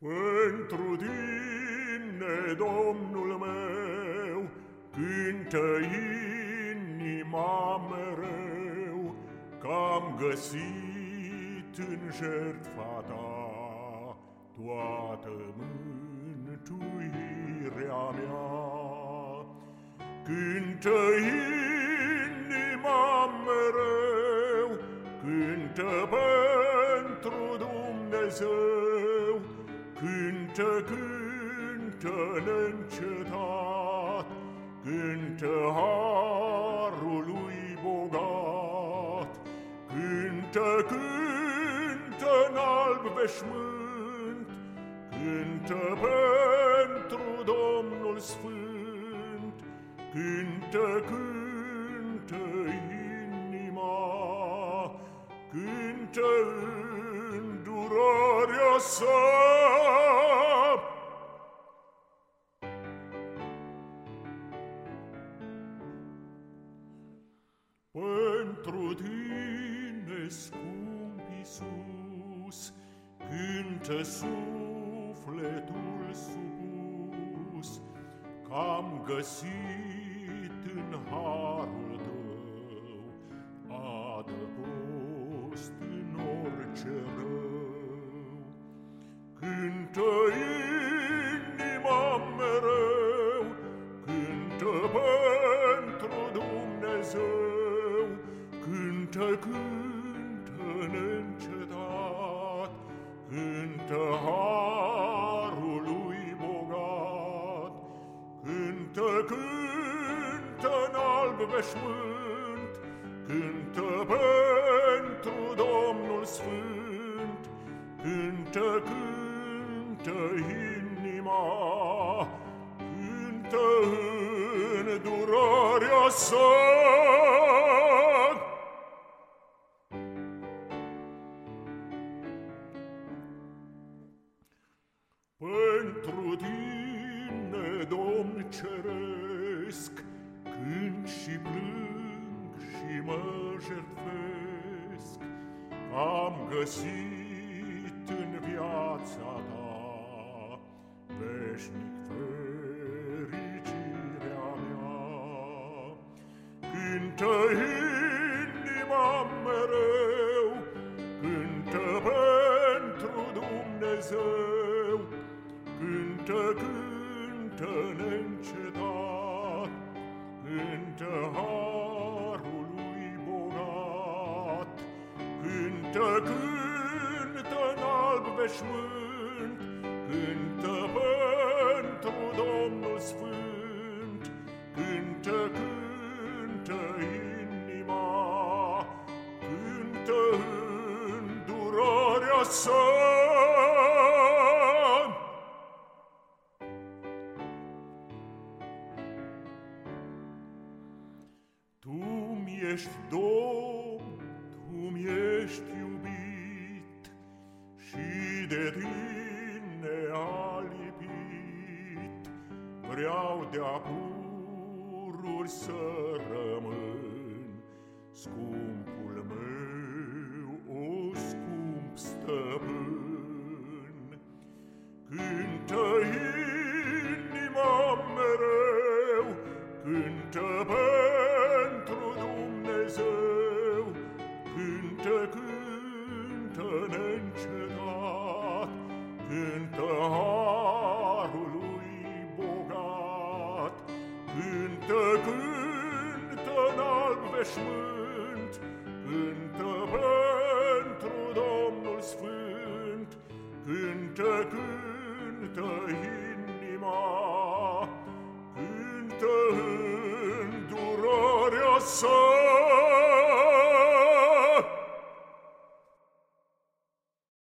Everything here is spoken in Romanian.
Pentru tine, Domnul meu, cântă inima mereu, Că-am găsit în jertfa ta toată mântuirea mea. Cântă inima mereu, cântă pentru Dumnezeu, Cântă, cântă neîncetat, Cântă harul lui bogat, Cântă, cântă în alb veșmânt, Cântă pentru Domnul Sfânt, Cântă, cântă inima, Cântă îndurarea sa, Pentru tine, scump Iisus, cântă sufletul supus, Că-am găsit în harul tău adăpost în orice rău. Cântă Cântă, cântă neîncetat, Cântă harul lui bogat, Cântă, cântă în alb veșmânt, Cântă pentru Domnul Sfânt, Cântă, cântă inima, Cântă în durarea sa. Pentru tine, Domn ceresc, Când și plâng și mă jertfesc, Am găsit în viața ta Veșnic fericirea mea. Cântă Cântă, cântă neîncetat, Cântă harul lui bogat, Cântă, cântă în alb veșmânt, Cântă pentru Domnul Sfânt, Cântă, cântă inima, Cântă îndurarea sa. Ești domn, tu ești iubit și de tine a lipit. Vreau de-a pururi să rămân, scumpul meu, o scump stăpân. Cântă Cântă, cântă în alb veșmânt, Cântă pentru Domnul Sfânt, Cântă, cântă inima, Cântă.